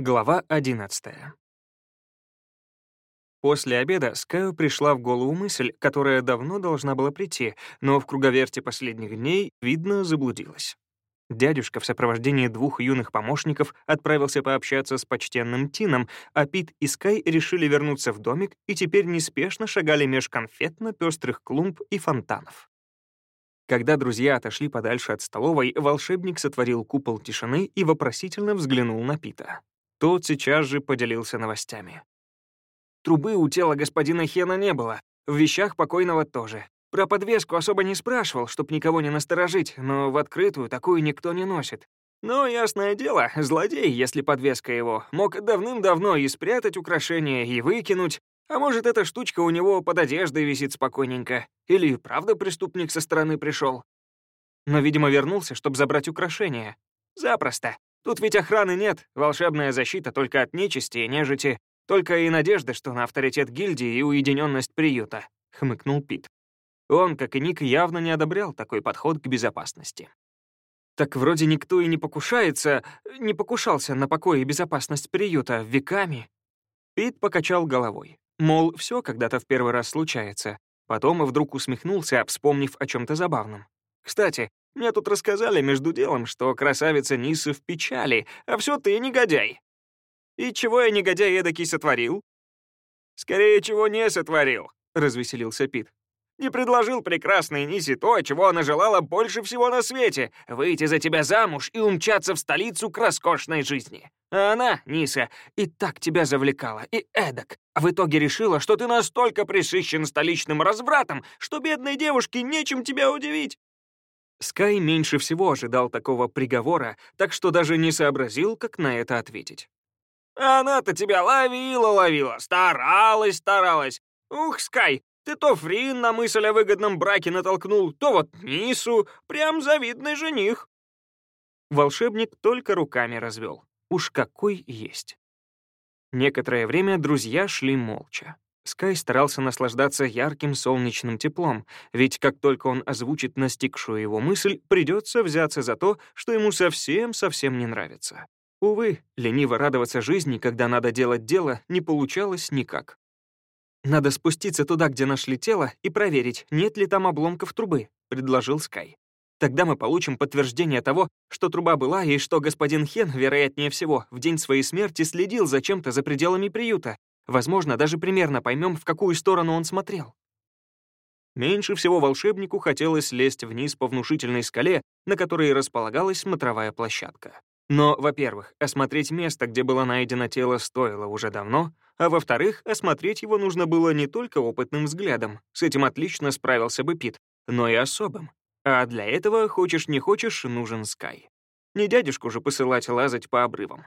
Глава 11. После обеда Скаю пришла в голову мысль, которая давно должна была прийти, но в круговерте последних дней, видно, заблудилась. Дядюшка в сопровождении двух юных помощников отправился пообщаться с почтенным Тином, а Пит и Скай решили вернуться в домик и теперь неспешно шагали меж конфетно-пестрых клумб и фонтанов. Когда друзья отошли подальше от столовой, волшебник сотворил купол тишины и вопросительно взглянул на Пита. Тот сейчас же поделился новостями. Трубы у тела господина Хена не было, в вещах покойного тоже. Про подвеску особо не спрашивал, чтоб никого не насторожить, но в открытую такую никто не носит. Но, ясное дело, злодей, если подвеска его, мог давным-давно и спрятать украшение, и выкинуть, а может, эта штучка у него под одеждой висит спокойненько, или правда преступник со стороны пришел. Но, видимо, вернулся, чтобы забрать украшение. Запросто. Тут ведь охраны нет, волшебная защита только от нечисти и нежити, только и надежда, что на авторитет гильдии и уединенность приюта», — хмыкнул Пит. Он, как и Ник, явно не одобрял такой подход к безопасности. Так вроде никто и не покушается, не покушался на покой и безопасность приюта веками. Пит покачал головой. Мол, все когда-то в первый раз случается. Потом вдруг усмехнулся, вспомнив о чем то забавном. Кстати, мне тут рассказали между делом, что красавица Ниса в печали, а все ты негодяй. И чего я негодяй эдакий сотворил? Скорее, чего не сотворил, развеселился Пит. Не предложил прекрасной Нисе то, чего она желала больше всего на свете — выйти за тебя замуж и умчаться в столицу к роскошной жизни. А она, Ниса, и так тебя завлекала, и эдак. А в итоге решила, что ты настолько присыщен столичным развратом, что бедной девушке нечем тебя удивить. Скай меньше всего ожидал такого приговора, так что даже не сообразил, как на это ответить. «Она-то тебя ловила-ловила, старалась-старалась. Ух, Скай, ты то Фрин на мысль о выгодном браке натолкнул, то вот Нису, прям завидный жених». Волшебник только руками развел. Уж какой есть. Некоторое время друзья шли молча. Скай старался наслаждаться ярким солнечным теплом, ведь как только он озвучит настигшую его мысль, придется взяться за то, что ему совсем-совсем не нравится. Увы, лениво радоваться жизни, когда надо делать дело, не получалось никак. «Надо спуститься туда, где нашли тело, и проверить, нет ли там обломков трубы», — предложил Скай. «Тогда мы получим подтверждение того, что труба была и что господин Хен, вероятнее всего, в день своей смерти следил за чем-то за пределами приюта, Возможно, даже примерно поймем, в какую сторону он смотрел. Меньше всего волшебнику хотелось лезть вниз по внушительной скале, на которой располагалась смотровая площадка. Но, во-первых, осмотреть место, где было найдено тело, стоило уже давно, а во-вторых, осмотреть его нужно было не только опытным взглядом, с этим отлично справился бы Пит, но и особым. А для этого, хочешь не хочешь, нужен Скай. Не дядюшку же посылать лазать по обрывам.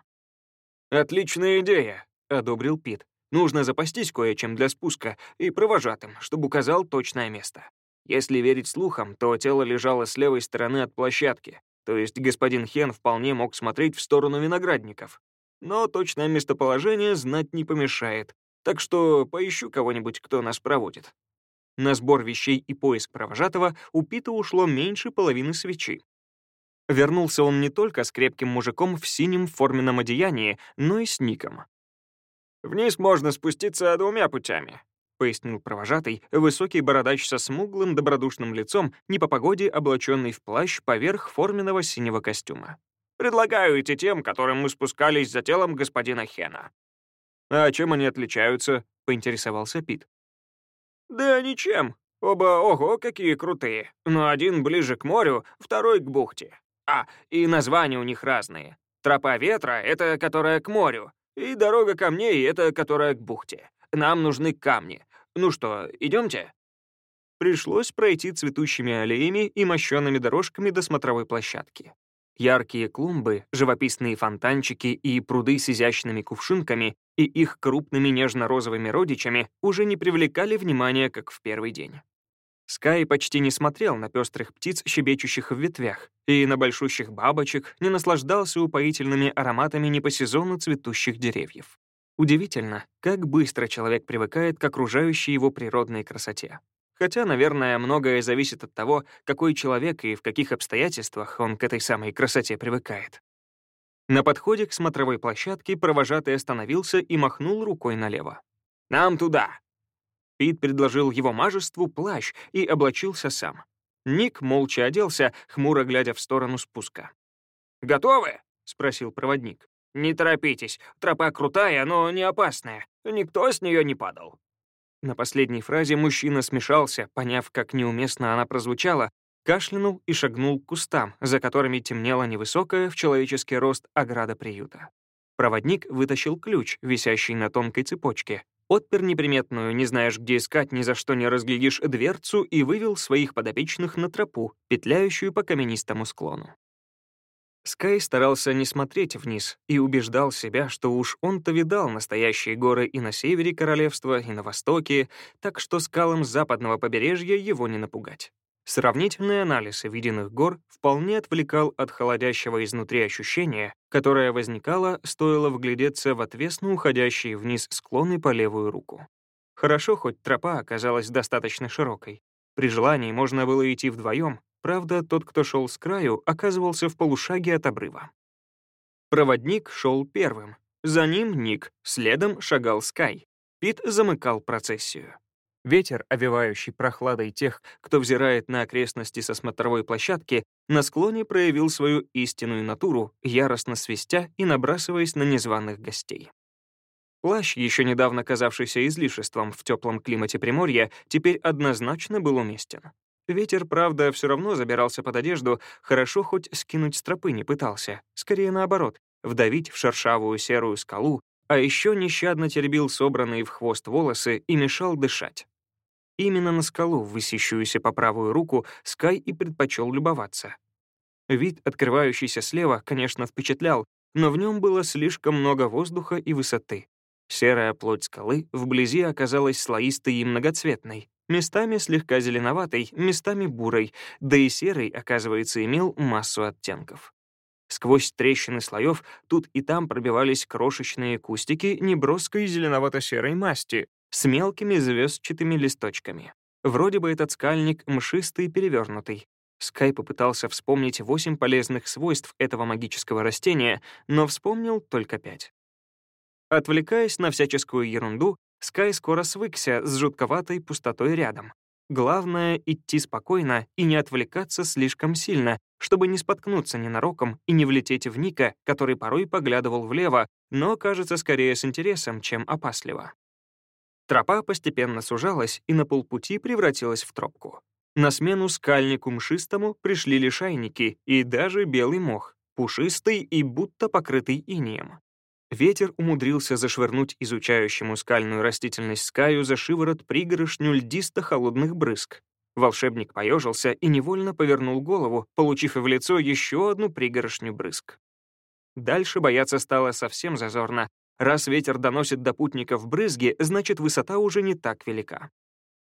«Отличная идея», — одобрил Пит. Нужно запастись кое-чем для спуска и провожатым, чтобы указал точное место. Если верить слухам, то тело лежало с левой стороны от площадки, то есть господин Хен вполне мог смотреть в сторону виноградников. Но точное местоположение знать не помешает, так что поищу кого-нибудь, кто нас проводит. На сбор вещей и поиск провожатого у Пита ушло меньше половины свечи. Вернулся он не только с крепким мужиком в синем форменном одеянии, но и с ником. «Вниз можно спуститься двумя путями», — пояснил провожатый, высокий бородач со смуглым добродушным лицом, не по погоде облаченный в плащ поверх форменного синего костюма. «Предлагаю идти тем, которым мы спускались за телом господина Хена». «А чем они отличаются?» — поинтересовался Пит. «Да ничем. Оба, ого, какие крутые. Но один ближе к морю, второй к бухте. А, и названия у них разные. Тропа ветра — это которая к морю, и дорога камней — это которая к бухте. Нам нужны камни. Ну что, идемте? Пришлось пройти цветущими аллеями и мощенными дорожками до смотровой площадки. Яркие клумбы, живописные фонтанчики и пруды с изящными кувшинками и их крупными нежно-розовыми родичами уже не привлекали внимания, как в первый день. Скай почти не смотрел на пестрых птиц, щебечущих в ветвях, и на большущих бабочек, не наслаждался упоительными ароматами не по сезону цветущих деревьев. Удивительно, как быстро человек привыкает к окружающей его природной красоте. Хотя, наверное, многое зависит от того, какой человек и в каких обстоятельствах он к этой самой красоте привыкает. На подходе к смотровой площадке провожатый остановился и махнул рукой налево. «Нам туда!» Пит предложил его мажеству плащ и облачился сам. Ник молча оделся, хмуро глядя в сторону спуска. «Готовы?» — спросил проводник. «Не торопитесь, тропа крутая, но не опасная. Никто с нее не падал». На последней фразе мужчина смешался, поняв, как неуместно она прозвучала, кашлянул и шагнул к кустам, за которыми темнела невысокая в человеческий рост ограда приюта. Проводник вытащил ключ, висящий на тонкой цепочке, отпер неприметную, не знаешь, где искать, ни за что не разглядишь дверцу и вывел своих подопечных на тропу, петляющую по каменистому склону. Скай старался не смотреть вниз и убеждал себя, что уж он-то видал настоящие горы и на севере королевства, и на востоке, так что скалам западного побережья его не напугать. Сравнительный анализ виденных гор вполне отвлекал от холодящего изнутри ощущения, которое возникало, стоило вглядеться в отвесно уходящие вниз склоны по левую руку. Хорошо, хоть тропа оказалась достаточно широкой. При желании можно было идти вдвоем, Правда, тот, кто шел с краю, оказывался в полушаге от обрыва. Проводник шел первым. За ним Ник, следом шагал Скай. Пит замыкал процессию. Ветер, овивающий прохладой тех, кто взирает на окрестности со смотровой площадки, на склоне проявил свою истинную натуру, яростно свистя и набрасываясь на незваных гостей. Плащ, еще недавно казавшийся излишеством в теплом климате Приморья, теперь однозначно был уместен. Ветер, правда, все равно забирался под одежду, хорошо хоть скинуть с тропы не пытался. Скорее наоборот, вдавить в шершавую серую скалу, а еще нещадно теребил собранные в хвост волосы и мешал дышать. Именно на скалу, высящуюся по правую руку, Скай и предпочел любоваться. Вид, открывающийся слева, конечно, впечатлял, но в нем было слишком много воздуха и высоты. Серая плоть скалы вблизи оказалась слоистой и многоцветной, местами слегка зеленоватой, местами бурой, да и серый, оказывается, имел массу оттенков. Сквозь трещины слоев тут и там пробивались крошечные кустики неброской зеленовато-серой масти с мелкими звездчатыми листочками. Вроде бы этот скальник мшистый и перевернутый. Скай попытался вспомнить восемь полезных свойств этого магического растения, но вспомнил только пять. Отвлекаясь на всяческую ерунду, Скай скоро свыкся с жутковатой пустотой рядом. Главное — идти спокойно и не отвлекаться слишком сильно, чтобы не споткнуться ненароком и не влететь в Ника, который порой поглядывал влево, но, кажется, скорее с интересом, чем опасливо. Тропа постепенно сужалась и на полпути превратилась в тропку. На смену скальнику мшистому пришли лишайники и даже белый мох, пушистый и будто покрытый инеем. Ветер умудрился зашвырнуть изучающему скальную растительность Скаю за шиворот пригоршню льдисто-холодных брызг. Волшебник поежился и невольно повернул голову, получив в лицо еще одну пригоршню брызг. Дальше бояться стало совсем зазорно. Раз ветер доносит до путников брызги, значит, высота уже не так велика.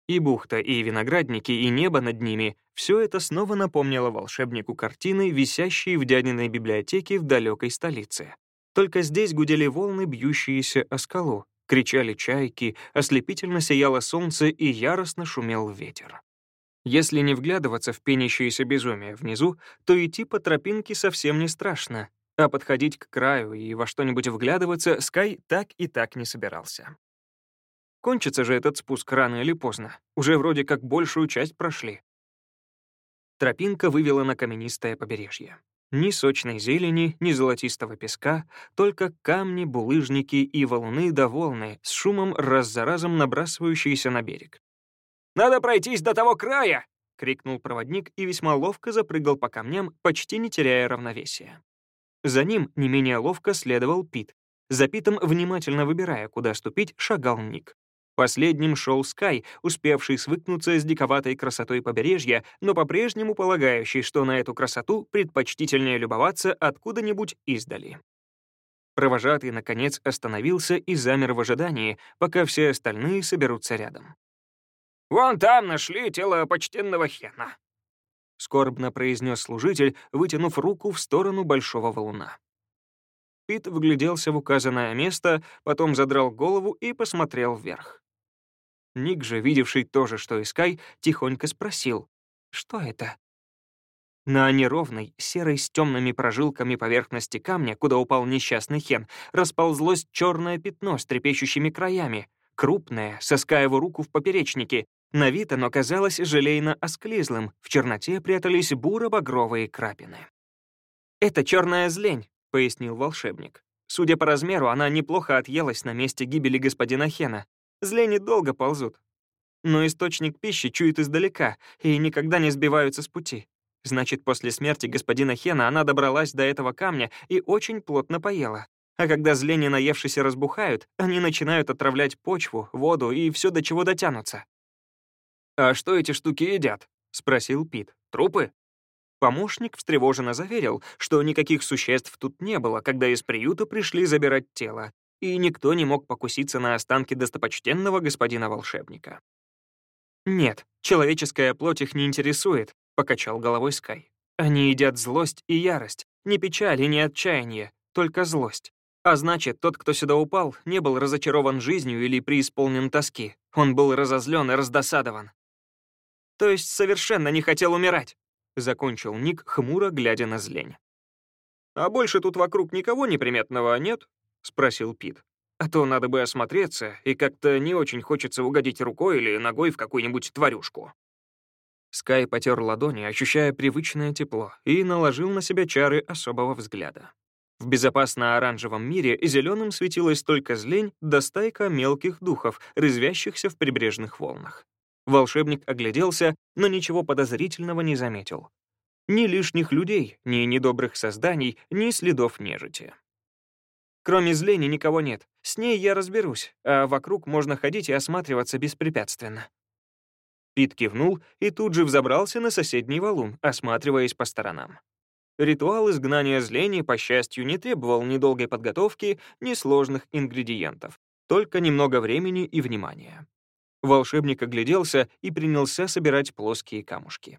И бухта, и виноградники, и небо над ними — все это снова напомнило волшебнику картины, висящие в дядиной библиотеке в далекой столице. Только здесь гудели волны, бьющиеся о скалу, кричали чайки, ослепительно сияло солнце и яростно шумел ветер. Если не вглядываться в пенящееся безумие внизу, то идти по тропинке совсем не страшно, а подходить к краю и во что-нибудь вглядываться Скай так и так не собирался. Кончится же этот спуск рано или поздно, уже вроде как большую часть прошли. Тропинка вывела на каменистое побережье. Ни сочной зелени, ни золотистого песка, только камни, булыжники и валуны волны, с шумом раз за разом набрасывающиеся на берег. «Надо пройтись до того края!» — крикнул проводник и весьма ловко запрыгал по камням, почти не теряя равновесия. За ним не менее ловко следовал Пит. За Питом, внимательно выбирая, куда ступить, шагал Ник. Последним шел Скай, успевший свыкнуться с диковатой красотой побережья, но по-прежнему полагающий, что на эту красоту предпочтительнее любоваться откуда-нибудь издали. Провожатый, наконец, остановился и замер в ожидании, пока все остальные соберутся рядом. «Вон там нашли тело почтенного Хена», — скорбно произнес служитель, вытянув руку в сторону большого валуна. Пит вгляделся в указанное место, потом задрал голову и посмотрел вверх. Ник же, видевший то же, что и Скай, тихонько спросил, «Что это?» На неровной, серой с темными прожилками поверхности камня, куда упал несчастный Хен, расползлось черное пятно с трепещущими краями, крупное, соска его руку в поперечнике. На вид оно казалось желейно-осклизлым, в черноте прятались буро-багровые крапины. «Это черная злень», — пояснил волшебник. Судя по размеру, она неплохо отъелась на месте гибели господина Хена. Злени долго ползут. Но источник пищи чует издалека и никогда не сбиваются с пути. Значит, после смерти господина Хена она добралась до этого камня и очень плотно поела. А когда злени, наевшись, разбухают, они начинают отравлять почву, воду и все, до чего дотянутся. «А что эти штуки едят?» — спросил Пит. «Трупы?» Помощник встревоженно заверил, что никаких существ тут не было, когда из приюта пришли забирать тело, и никто не мог покуситься на останки достопочтенного господина волшебника. «Нет, человеческая плоть их не интересует», — покачал головой Скай. «Они едят злость и ярость, не печаль и не отчаяние, только злость. А значит, тот, кто сюда упал, не был разочарован жизнью или преисполнен тоски. Он был разозлен и раздосадован. То есть совершенно не хотел умирать, закончил Ник, хмуро глядя на злень. А больше тут вокруг никого неприметного нет? спросил Пит. А то надо бы осмотреться, и как-то не очень хочется угодить рукой или ногой в какую-нибудь тварюшку. Скай потер ладони, ощущая привычное тепло, и наложил на себя чары особого взгляда. В безопасно-оранжевом мире зеленым светилась только злень да стайка мелких духов, резвящихся в прибрежных волнах. Волшебник огляделся, но ничего подозрительного не заметил. Ни лишних людей, ни недобрых созданий, ни следов нежити. Кроме злени никого нет. С ней я разберусь, а вокруг можно ходить и осматриваться беспрепятственно. Пит кивнул и тут же взобрался на соседний валун, осматриваясь по сторонам. Ритуал изгнания злени, по счастью, не требовал ни долгой подготовки, ни сложных ингредиентов, только немного времени и внимания. Волшебник огляделся и принялся собирать плоские камушки.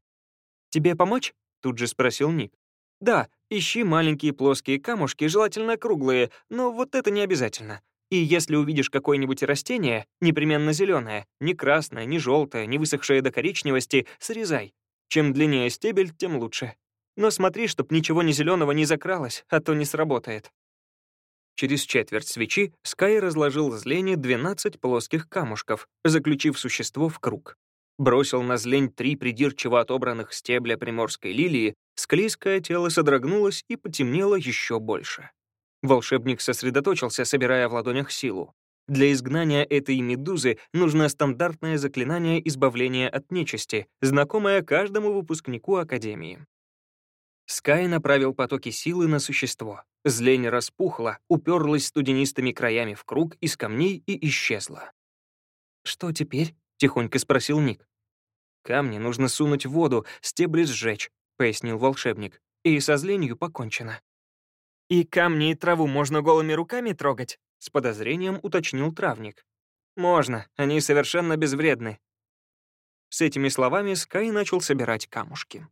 «Тебе помочь?» — тут же спросил Ник. Да, ищи маленькие плоские камушки, желательно круглые, но вот это не обязательно. И если увидишь какое-нибудь растение, непременно зеленое, не красное, не желтое, не высохшее до коричневости, срезай. Чем длиннее стебель, тем лучше. Но смотри, чтоб ничего не зеленого не закралось, а то не сработает. Через четверть свечи Скай разложил с Лени 12 плоских камушков, заключив существо в круг бросил на злень три придирчиво отобранных стебля приморской лилии, склизкое тело содрогнулось и потемнело еще больше. Волшебник сосредоточился, собирая в ладонях силу. Для изгнания этой медузы нужно стандартное заклинание избавления от нечисти, знакомое каждому выпускнику Академии. Скай направил потоки силы на существо. Злень распухла, уперлась студенистыми краями в круг из камней и исчезла. «Что теперь?» — тихонько спросил Ник. «Камни нужно сунуть в воду, стебли сжечь», — пояснил волшебник. «И со зленью покончено». «И камни и траву можно голыми руками трогать?» — с подозрением уточнил травник. «Можно, они совершенно безвредны». С этими словами Скай начал собирать камушки.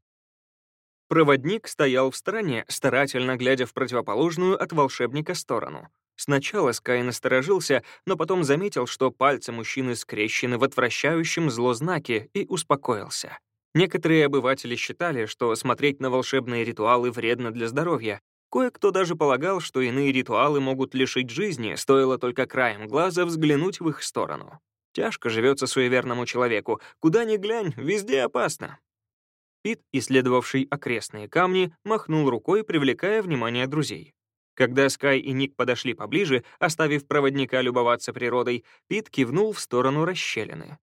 Проводник стоял в стороне, старательно глядя в противоположную от волшебника сторону. Сначала Скай насторожился, но потом заметил, что пальцы мужчины скрещены в отвращающем зло знаке, и успокоился. Некоторые обыватели считали, что смотреть на волшебные ритуалы вредно для здоровья. Кое-кто даже полагал, что иные ритуалы могут лишить жизни, стоило только краем глаза взглянуть в их сторону. Тяжко живется суеверному человеку. Куда ни глянь, везде опасно. Пит, исследовавший окрестные камни, махнул рукой, привлекая внимание друзей. Когда Скай и Ник подошли поближе, оставив проводника любоваться природой, Пит кивнул в сторону расщелины.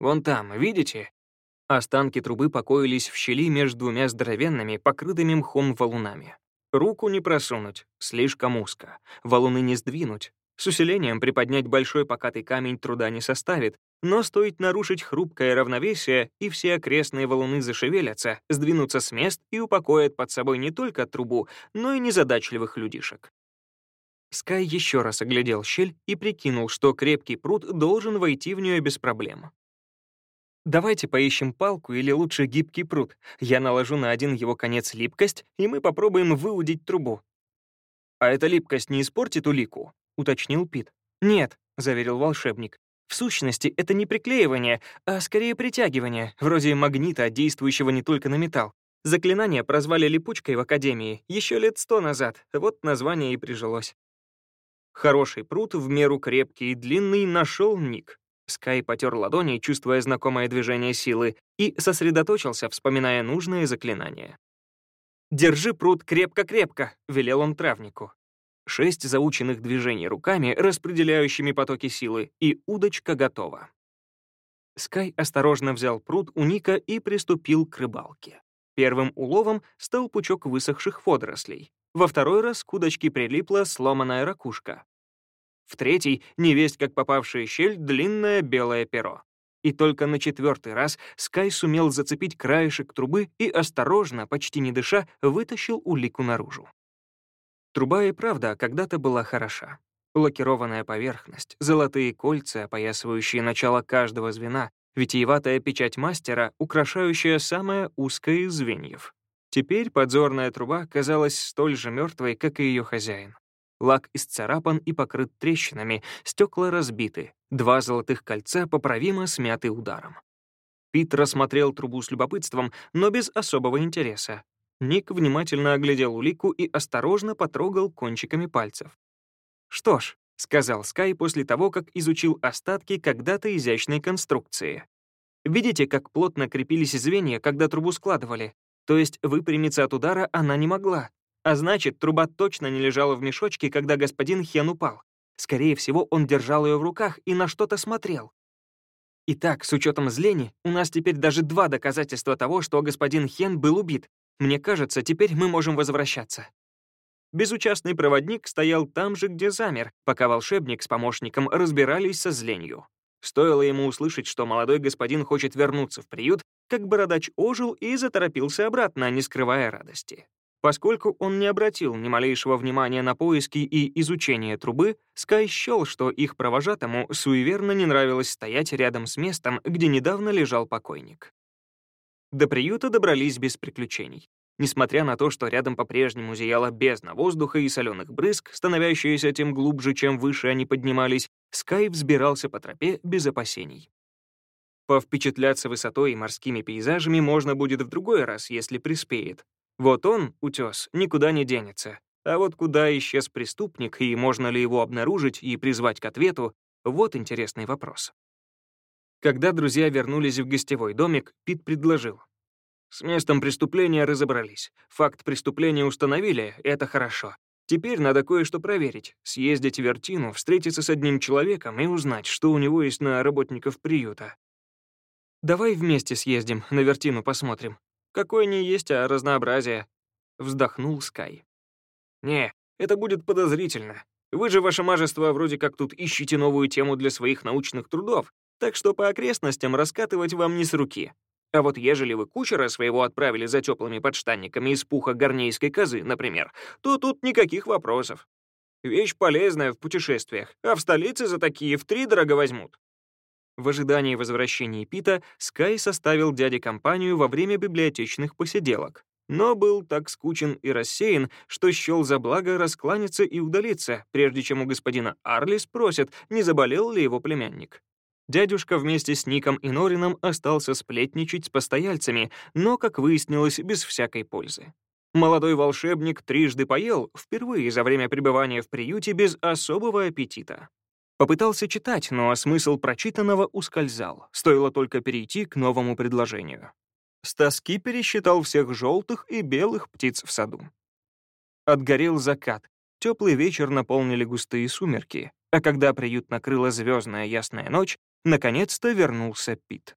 «Вон там, видите?» Останки трубы покоились в щели между двумя здоровенными, покрытыми мхом валунами. Руку не просунуть, слишком узко. Валуны не сдвинуть. С усилением приподнять большой покатый камень труда не составит, но стоит нарушить хрупкое равновесие, и все окрестные валуны зашевелятся, сдвинутся с мест и упокоят под собой не только трубу, но и незадачливых людишек. Скай еще раз оглядел щель и прикинул, что крепкий пруд должен войти в нее без проблем. «Давайте поищем палку или лучше гибкий пруд. Я наложу на один его конец липкость, и мы попробуем выудить трубу». «А эта липкость не испортит улику?» — уточнил Пит. «Нет», — заверил волшебник. В сущности, это не приклеивание, а скорее притягивание, вроде магнита, действующего не только на металл. Заклинание прозвали липучкой в Академии еще лет сто назад, вот название и прижилось. Хороший пруд, в меру крепкий и длинный, нашел Ник. Скай потер ладони, чувствуя знакомое движение силы, и сосредоточился, вспоминая нужное заклинание. «Держи пруд крепко-крепко», — велел он травнику. Шесть заученных движений руками, распределяющими потоки силы, и удочка готова. Скай осторожно взял пруд у Ника и приступил к рыбалке. Первым уловом стал пучок высохших водорослей. Во второй раз к удочке прилипла сломанная ракушка. В третий — невесть, как попавшая щель, длинное белое перо. И только на четвертый раз Скай сумел зацепить краешек трубы и осторожно, почти не дыша, вытащил улику наружу. Труба и правда когда-то была хороша. Лакированная поверхность, золотые кольца, опоясывающие начало каждого звена, витиеватая печать мастера, украшающая самое узкое из звеньев. Теперь подзорная труба казалась столь же мертвой, как и ее хозяин. Лак исцарапан и покрыт трещинами, стекла разбиты, два золотых кольца поправимо смяты ударом. Пит рассмотрел трубу с любопытством, но без особого интереса. Ник внимательно оглядел улику и осторожно потрогал кончиками пальцев. «Что ж», — сказал Скай после того, как изучил остатки когда-то изящной конструкции. «Видите, как плотно крепились звенья, когда трубу складывали? То есть выпрямиться от удара она не могла. А значит, труба точно не лежала в мешочке, когда господин Хен упал. Скорее всего, он держал ее в руках и на что-то смотрел. Итак, с учетом злени, у нас теперь даже два доказательства того, что господин Хен был убит. Мне кажется, теперь мы можем возвращаться. Безучастный проводник стоял там же, где замер, пока волшебник с помощником разбирались со зленью. Стоило ему услышать, что молодой господин хочет вернуться в приют, как бородач ожил и заторопился обратно, не скрывая радости. Поскольку он не обратил ни малейшего внимания на поиски и изучение трубы, Скай счел, что их провожатому суеверно не нравилось стоять рядом с местом, где недавно лежал покойник. До приюта добрались без приключений. Несмотря на то, что рядом по-прежнему зияла бездна воздуха и соленых брызг, становящиеся тем глубже, чем выше они поднимались, Скай взбирался по тропе без опасений. Повпечатляться высотой и морскими пейзажами можно будет в другой раз, если приспеет, вот он, утес, никуда не денется. А вот куда исчез преступник, и можно ли его обнаружить и призвать к ответу, вот интересный вопрос. Когда друзья вернулись в гостевой домик, Пит предложил. «С местом преступления разобрались. Факт преступления установили, это хорошо. Теперь надо кое-что проверить, съездить в Вертину, встретиться с одним человеком и узнать, что у него есть на работников приюта. Давай вместе съездим, на Вертину посмотрим. Какое не есть, а разнообразие», — вздохнул Скай. «Не, это будет подозрительно. Вы же, ваше мажество, вроде как тут ищете новую тему для своих научных трудов, так что по окрестностям раскатывать вам не с руки. А вот ежели вы кучера своего отправили за теплыми подштанниками из пуха горнейской козы, например, то тут никаких вопросов. Вещь полезная в путешествиях, а в столице за такие в три дорого возьмут. В ожидании возвращения Пита Скай составил дяде компанию во время библиотечных посиделок, но был так скучен и рассеян, что счел за благо раскланяться и удалиться, прежде чем у господина Арли спросят, не заболел ли его племянник. Дядюшка вместе с Ником и Норином остался сплетничать с постояльцами, но, как выяснилось, без всякой пользы. Молодой волшебник трижды поел, впервые за время пребывания в приюте без особого аппетита. Попытался читать, но смысл прочитанного ускользал, стоило только перейти к новому предложению. С тоски пересчитал всех желтых и белых птиц в саду. Отгорел закат, теплый вечер наполнили густые сумерки, а когда приют накрыла звездная ясная ночь, наконец-то вернулся Пит.